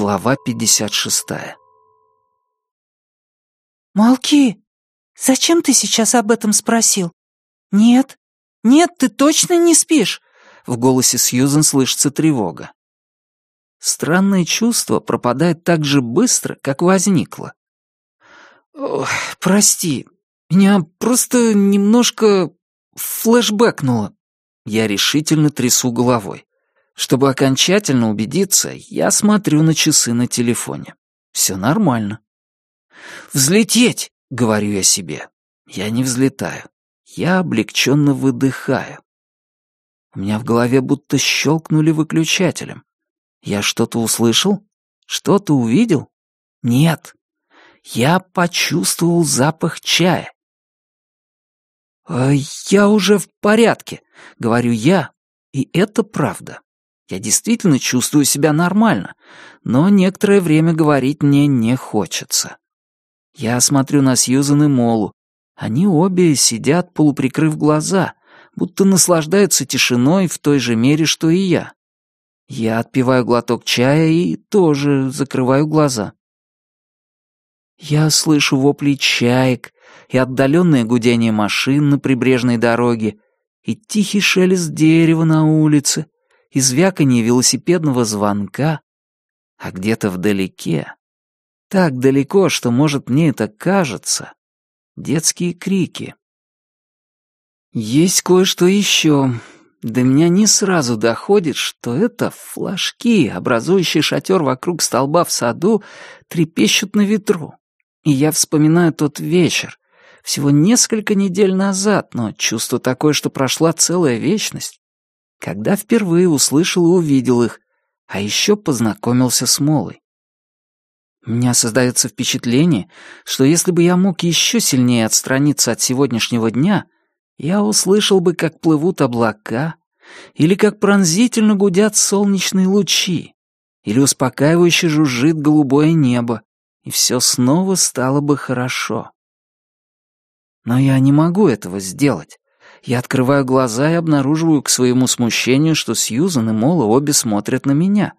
Глава 56. «Молки! Зачем ты сейчас об этом спросил? Нет, нет, ты точно не спишь!» В голосе Сьюзен слышится тревога. Странное чувство пропадает так же быстро, как возникло. Ох, «Прости, меня просто немножко флешбэкнуло». Я решительно трясу головой. Чтобы окончательно убедиться, я смотрю на часы на телефоне. Все нормально. «Взлететь!» — говорю я себе. Я не взлетаю. Я облегченно выдыхаю. У меня в голове будто щелкнули выключателем. Я что-то услышал? Что-то увидел? Нет. Я почувствовал запах чая. «А «Я уже в порядке», — говорю я, и это правда. Я действительно чувствую себя нормально, но некоторое время говорить мне не хочется. Я смотрю на Сьюзан и Молу. Они обе сидят, полуприкрыв глаза, будто наслаждаются тишиной в той же мере, что и я. Я отпиваю глоток чая и тоже закрываю глаза. Я слышу вопли чаек и отдаленное гудение машин на прибрежной дороге, и тихий шелест дерева на улице, и звяканье велосипедного звонка, а где-то вдалеке, так далеко, что, может, мне это кажется, детские крики. Есть кое-что еще. До меня не сразу доходит, что это флажки, образующие шатер вокруг столба в саду, трепещут на ветру. И я вспоминаю тот вечер, всего несколько недель назад, но чувство такое, что прошла целая вечность когда впервые услышал и увидел их, а еще познакомился с Молой. У меня создается впечатление, что если бы я мог еще сильнее отстраниться от сегодняшнего дня, я услышал бы, как плывут облака, или как пронзительно гудят солнечные лучи, или успокаивающе жужжит голубое небо, и все снова стало бы хорошо. Но я не могу этого сделать. Я открываю глаза и обнаруживаю к своему смущению, что Сьюзан и Мола обе смотрят на меня.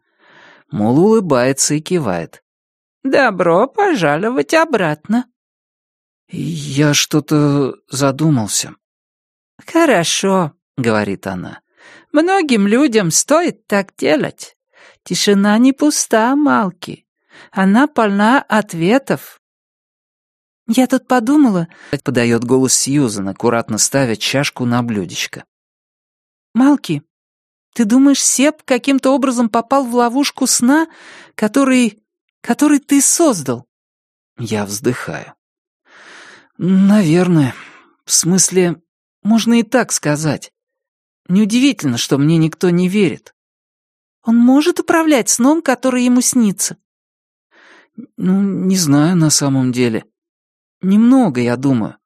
Мола улыбается и кивает. «Добро пожаловать обратно». Я что-то задумался. «Хорошо», — говорит она. «Многим людям стоит так делать. Тишина не пуста, Малки. Она полна ответов. «Я тут подумала...» — подает голос Сьюзан, аккуратно ставя чашку на блюдечко. «Малки, ты думаешь, Сеп каким-то образом попал в ловушку сна, который... который ты создал?» Я вздыхаю. «Наверное. В смысле, можно и так сказать. Неудивительно, что мне никто не верит». «Он может управлять сном, который ему снится?» «Ну, не знаю на самом деле. Немного, я думаю.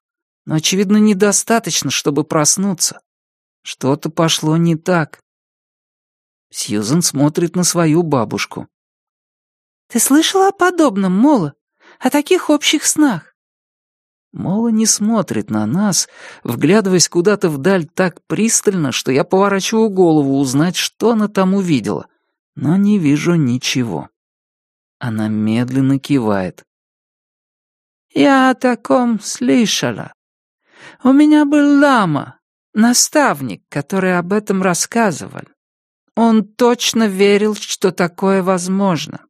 Но, очевидно, недостаточно, чтобы проснуться. Что-то пошло не так. Сьюзен смотрит на свою бабушку. «Ты слышала о подобном, Мола? О таких общих снах?» Мола не смотрит на нас, вглядываясь куда-то вдаль так пристально, что я поворачиваю голову узнать, что она там увидела, но не вижу ничего. Она медленно кивает. Я о таком слышала. У меня был лама, наставник, который об этом рассказывал. Он точно верил, что такое возможно.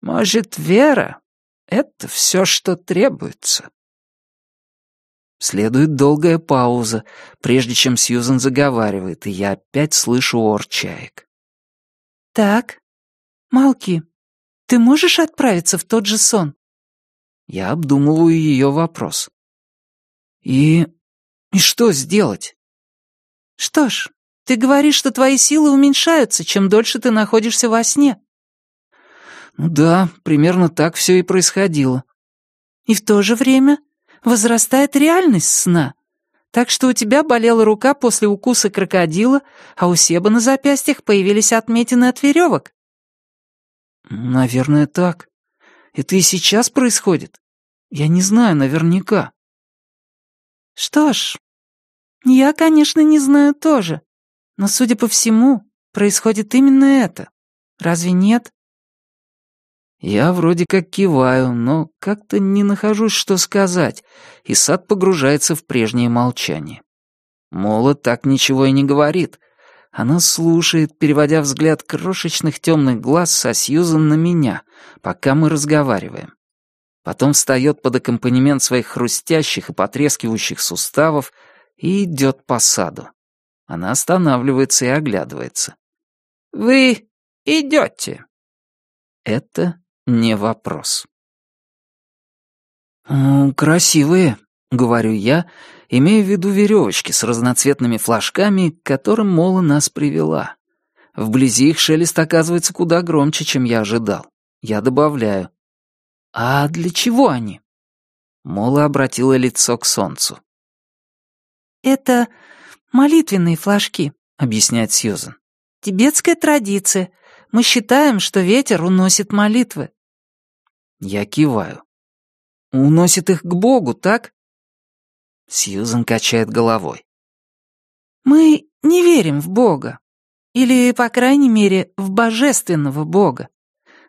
Может, вера — это все, что требуется. Следует долгая пауза, прежде чем Сьюзан заговаривает, и я опять слышу ор чаек. «Так, Малки, ты можешь отправиться в тот же сон?» Я обдумываю ее вопрос. И... и что сделать? Что ж, ты говоришь, что твои силы уменьшаются, чем дольше ты находишься во сне. Ну да, примерно так все и происходило. И в то же время возрастает реальность сна. Так что у тебя болела рука после укуса крокодила, а у Себа на запястьях появились отметины от веревок. Наверное, так. Это и сейчас происходит? Я не знаю наверняка». «Что ж, я, конечно, не знаю тоже, но, судя по всему, происходит именно это. Разве нет?» Я вроде как киваю, но как-то не нахожусь, что сказать, и сад погружается в прежнее молчание. Мола так ничего и не говорит. Она слушает, переводя взгляд крошечных темных глаз со Сьюзан на меня, пока мы разговариваем. Потом встает под аккомпанемент своих хрустящих и потрескивающих суставов и идет по саду. Она останавливается и оглядывается. «Вы идете?» Это не вопрос. «Красивые», — говорю я, имея в виду веревочки с разноцветными флажками, к которым Мола нас привела. Вблизи их шелест оказывается куда громче, чем я ожидал. Я добавляю. «А для чего они?» Мола обратила лицо к солнцу. «Это молитвенные флажки», — объясняет Сьюзен. «Тибетская традиция. Мы считаем, что ветер уносит молитвы». Я киваю. «Уносит их к Богу, так?» Сьюзен качает головой. «Мы не верим в Бога. Или, по крайней мере, в божественного Бога».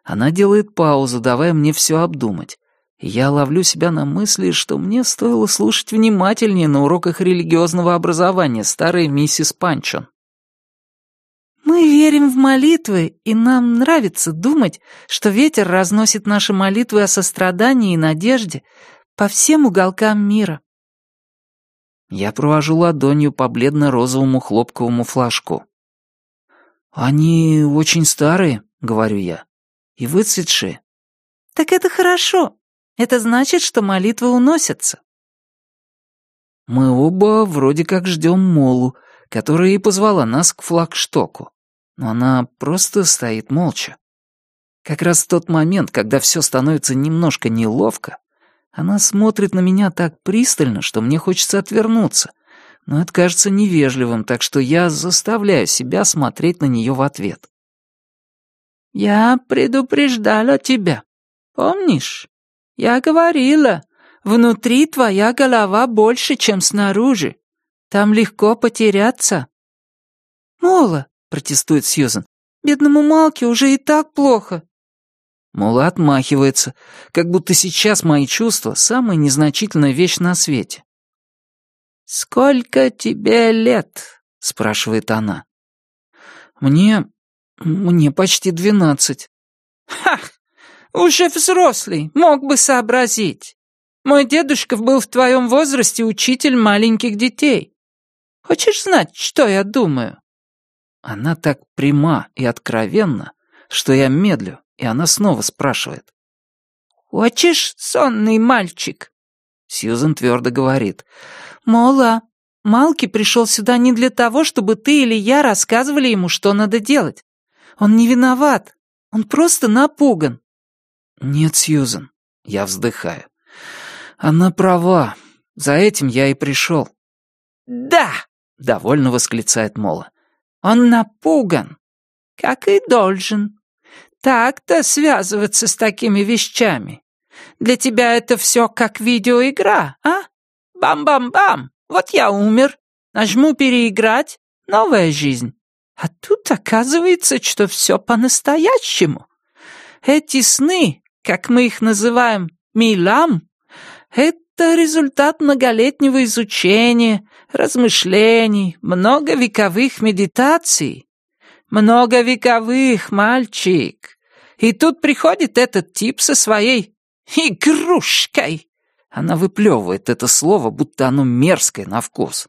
Она делает паузу, давая мне все обдумать. я ловлю себя на мысли, что мне стоило слушать внимательнее на уроках религиозного образования старой миссис Панчон. Мы верим в молитвы, и нам нравится думать, что ветер разносит наши молитвы о сострадании и надежде по всем уголкам мира. Я провожу ладонью по бледно-розовому хлопковому флажку. «Они очень старые», — говорю я, — «и выцветшие». «Так это хорошо. Это значит, что молитвы уносятся». Мы оба вроде как ждем Молу, которая и позвала нас к флагштоку но она просто стоит молча. Как раз в тот момент, когда все становится немножко неловко, она смотрит на меня так пристально, что мне хочется отвернуться, но это кажется невежливым, так что я заставляю себя смотреть на нее в ответ. «Я предупреждала тебя, помнишь? Я говорила, внутри твоя голова больше, чем снаружи. Там легко потеряться». «Мола, протестует Сьюзен. «Бедному Малке уже и так плохо». Мула отмахивается, как будто сейчас мои чувства — самая незначительная вещь на свете. «Сколько тебе лет?» — спрашивает она. «Мне... мне почти двенадцать». «Ха! Уже взрослый, мог бы сообразить. Мой дедушка был в твоем возрасте учитель маленьких детей. Хочешь знать, что я думаю?» Она так пряма и откровенна, что я медлю, и она снова спрашивает. «Хочешь, сонный мальчик?» Сьюзен твердо говорит. «Мола, Малки пришел сюда не для того, чтобы ты или я рассказывали ему, что надо делать. Он не виноват, он просто напуган». «Нет, Сьюзен», — я вздыхаю. «Она права, за этим я и пришел». «Да!» — довольно восклицает Мола. Он напуган, как и должен. Так-то связываться с такими вещами. Для тебя это все как видеоигра, а? Бам-бам-бам, вот я умер. Нажму переиграть, новая жизнь. А тут оказывается, что все по-настоящему. Эти сны, как мы их называем, милам, это результат многолетнего изучения, размышлений, многовековых медитаций. Многовековых, мальчик. И тут приходит этот тип со своей игрушкой. Она выплевывает это слово, будто оно мерзкое на вкус.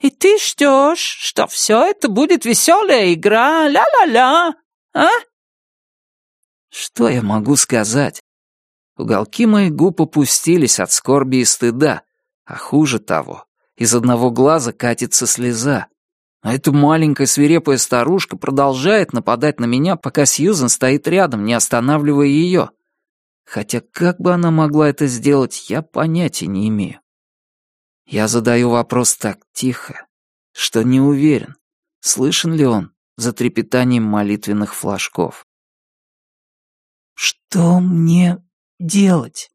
И ты ждешь, что все это будет веселая игра, ля-ля-ля, а? Что я могу сказать? Уголки моих губ опустились от скорби и стыда, а хуже того, из одного глаза катится слеза. А эта маленькая свирепая старушка продолжает нападать на меня, пока Сьюзен стоит рядом, не останавливая ее. Хотя как бы она могла это сделать, я понятия не имею. Я задаю вопрос так тихо, что не уверен, слышен ли он за трепетанием молитвенных флажков. «Что мне делать?»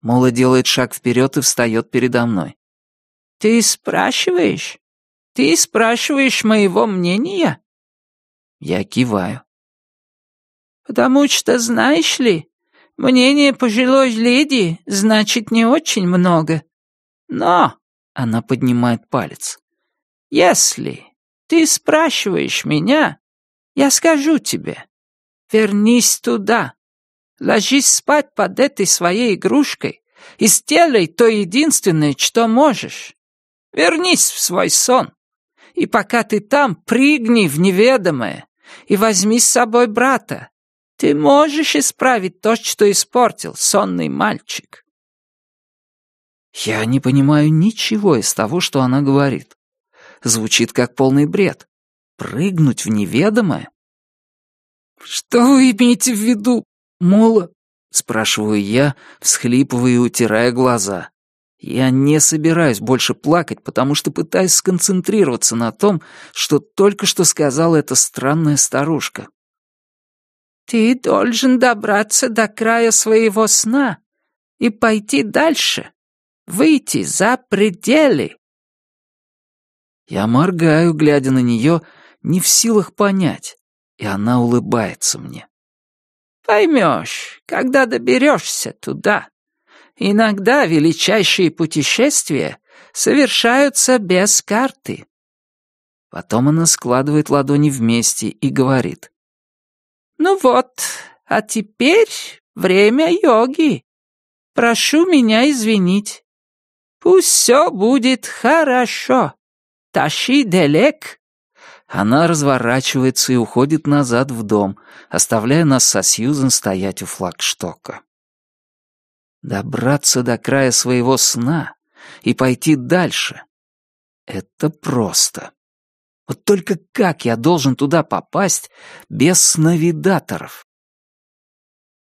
Мола делает шаг вперед и встает передо мной. «Ты спрашиваешь? Ты спрашиваешь моего мнения?» Я киваю. «Потому что, знаешь ли, мнение пожилой леди значит не очень много. Но...» — она поднимает палец. «Если ты спрашиваешь меня, я скажу тебе, вернись туда, ложись спать под этой своей игрушкой и сделай то единственное, что можешь. Вернись в свой сон, и пока ты там, прыгни в неведомое и возьми с собой брата. Ты можешь исправить то, что испортил сонный мальчик. Я не понимаю ничего из того, что она говорит. Звучит как полный бред. Прыгнуть в неведомое? «Что вы имеете в виду, Мола?» — спрашиваю я, всхлипывая и утирая глаза. Я не собираюсь больше плакать, потому что пытаюсь сконцентрироваться на том, что только что сказала эта странная старушка. «Ты должен добраться до края своего сна и пойти дальше, выйти за пределы». Я моргаю, глядя на нее, не в силах понять, и она улыбается мне. «Поймешь, когда доберешься туда». Иногда величайшие путешествия совершаются без карты. Потом она складывает ладони вместе и говорит. «Ну вот, а теперь время йоги. Прошу меня извинить. Пусть все будет хорошо. Тащи делек». Она разворачивается и уходит назад в дом, оставляя нас со Сьюзен стоять у флагштока. Добраться до края своего сна и пойти дальше — это просто. Вот только как я должен туда попасть без сновидаторов?